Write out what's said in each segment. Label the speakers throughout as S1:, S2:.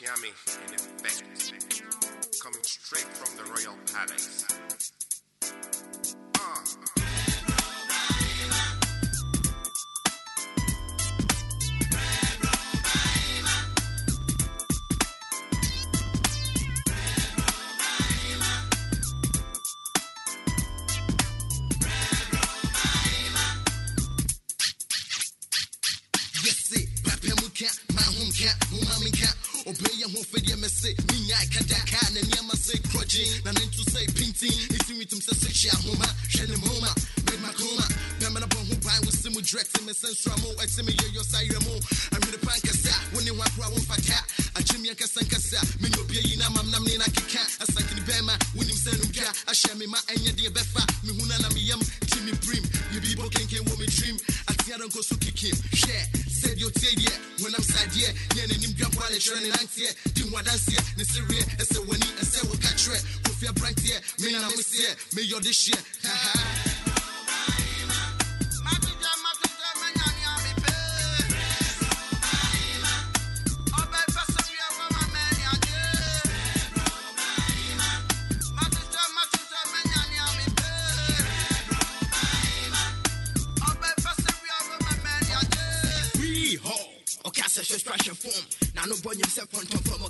S1: Achiami in effect, coming straight from the royal palace.
S2: Nka ɔbɛyɛ ho fɛdeɛ mɛ se menya kadaka na nneɛma sɛ krɔgyen na ne nto sɛ pintin ɛsi witim sɛ sɛhye ahoma hwɛ ne moma bɛmakoma bɛmana bɔ ho ban wo se mu drɛ te me sɛ nsura mo ɛte me yɛyɔ sa yerɛ mo anwene pa nkɛsɛ a wo ne ho akora wo mfata akyemmeɛ nkɛsɛ nkɛsɛ a menya obia yi na mamnam ne na keka asankene bɛma wonim sɛ nomdwa ahyɛ me ma ɛnyɛ deɛ bɛfa mehu na na meyam ti me brim yɛbibɔ kenken wɔ me dream ateada nkɔ so kikim hwɛ sɛdeɛ ɔtie deɛ honam sadeɛ nyɛ n'anim dwankɔ ne kyerɛ ne nanteɛ di ho adanseɛ ne sereɛ ɛsɛ w'ani ɛsɛ wo ka kyerɛ kofi abranteɛ mena meseɛ meyɔ de hyeɛ haha
S3: Free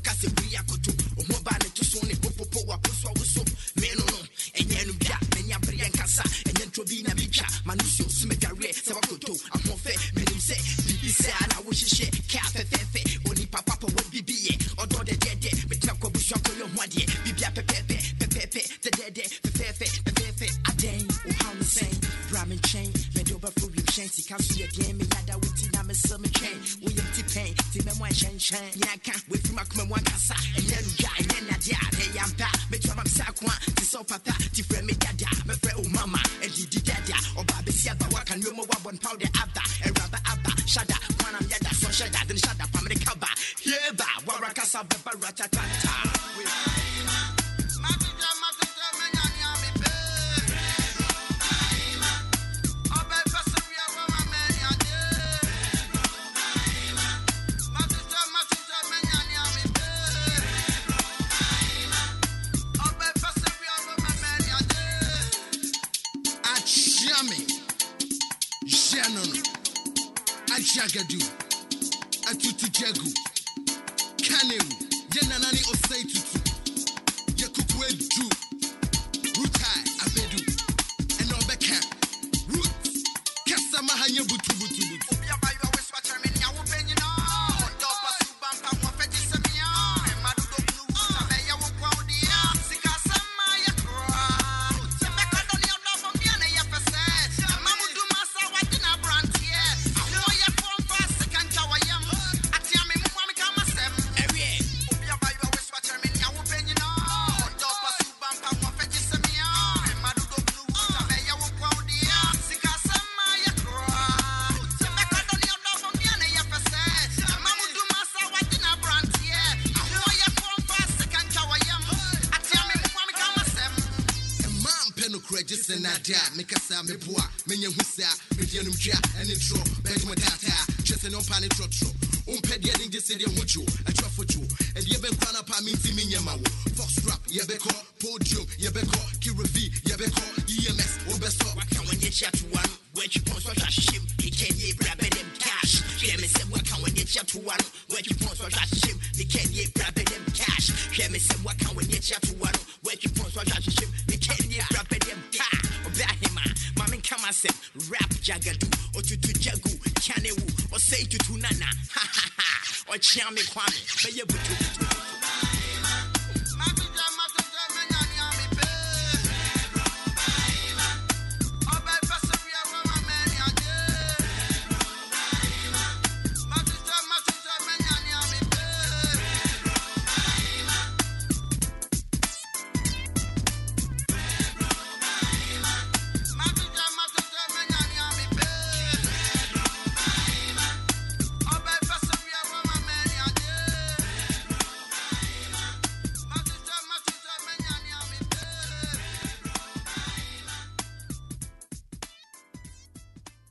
S3: ɔka sɛ wiri akoto ɔho ba ne to so ne popopo waposo a woso me no no. Ɛnyɛ no bia manya bereɛ nkasa ɛnyɛ ntro bi na bitwa ma no suo so madwareɛ sɛ wakoto ahoɔfɛ menim sɛ biribi sɛa na wohyehyɛ ka fɛfɛɛfɛ onipa papa wɔ bibiyɛ ɔdɔ dɛdɛdɛ metena kɔ busua kɔyɛ ho adeɛ bibia pɛpɛɛpɛ pɛpɛɛpɛ dɛdɛdɛ fɛfɛɛfɛ fɛfɛɛfɛ adɛn wohaw no sɛn bra me nkyɛn mede wobɛfo wiemhyɛn sika ti pɛn ti mɛmɔ nhyɛnhyɛn yɛaka wɔafiri makoma mu ankasa ɛnyɛ no dwa ɛnyɛ nadeɛ a ɛyɛ ampa mɛtua ma msa ko a te sɛ ɔpapa ti frɛ me dada mɛfrɛ wo mama adidi dada ɔba bɛsi aba waka nneɔma woabɔ npaw de aba awuraba aba hyada kwanam yɛda sɔ hyɛda de ne hyada pamene kaba yɛba warakasa bɛba ratatata
S2: agyagadu atutu gyagu kanem yɛ nana ne ɔsɛe tutu adu rutai abedu ɛna ɔbɛka rut kasa ha nyɛ butubutubutu mpɛ nokorɛ gye sɛ nade a mekasa meboa menya hu saa medeɛ nom dwa ɛne ntorɔ bɛgyema daataa kyerɛ sɛ ne ɔmpa ne trɔtrɔ wompɛ deɛ ne gye sɛdeɛ ho kyew atwafo kyew ɛdeɛ bɛnkora no paa menti menyɛ ma wo fox rap yɛbɛkɔ podium yɛbɛkɔ kiravi yɛbɛkɔ ems wobɛsɔ
S3: waka w'ani akyi atoa no woatwi pɔn so ahwɛ ahyehyɛm mekɛnie bra bɛdɛm cash. Hwɛ me sɛ woaka w'ani akyi atoa no woatwi pɔn so ahwɛ ahyehyɛm mekɛnie bra bɛdɛm cash. Hwɛ me sɛ woaka w'ani akyi atoa no m'asɛm rap jagadu ɔtutu jagu kyanewu ɔsɛe tutu nana. Ɔkyea me kwame. Bɛyɛ butubutu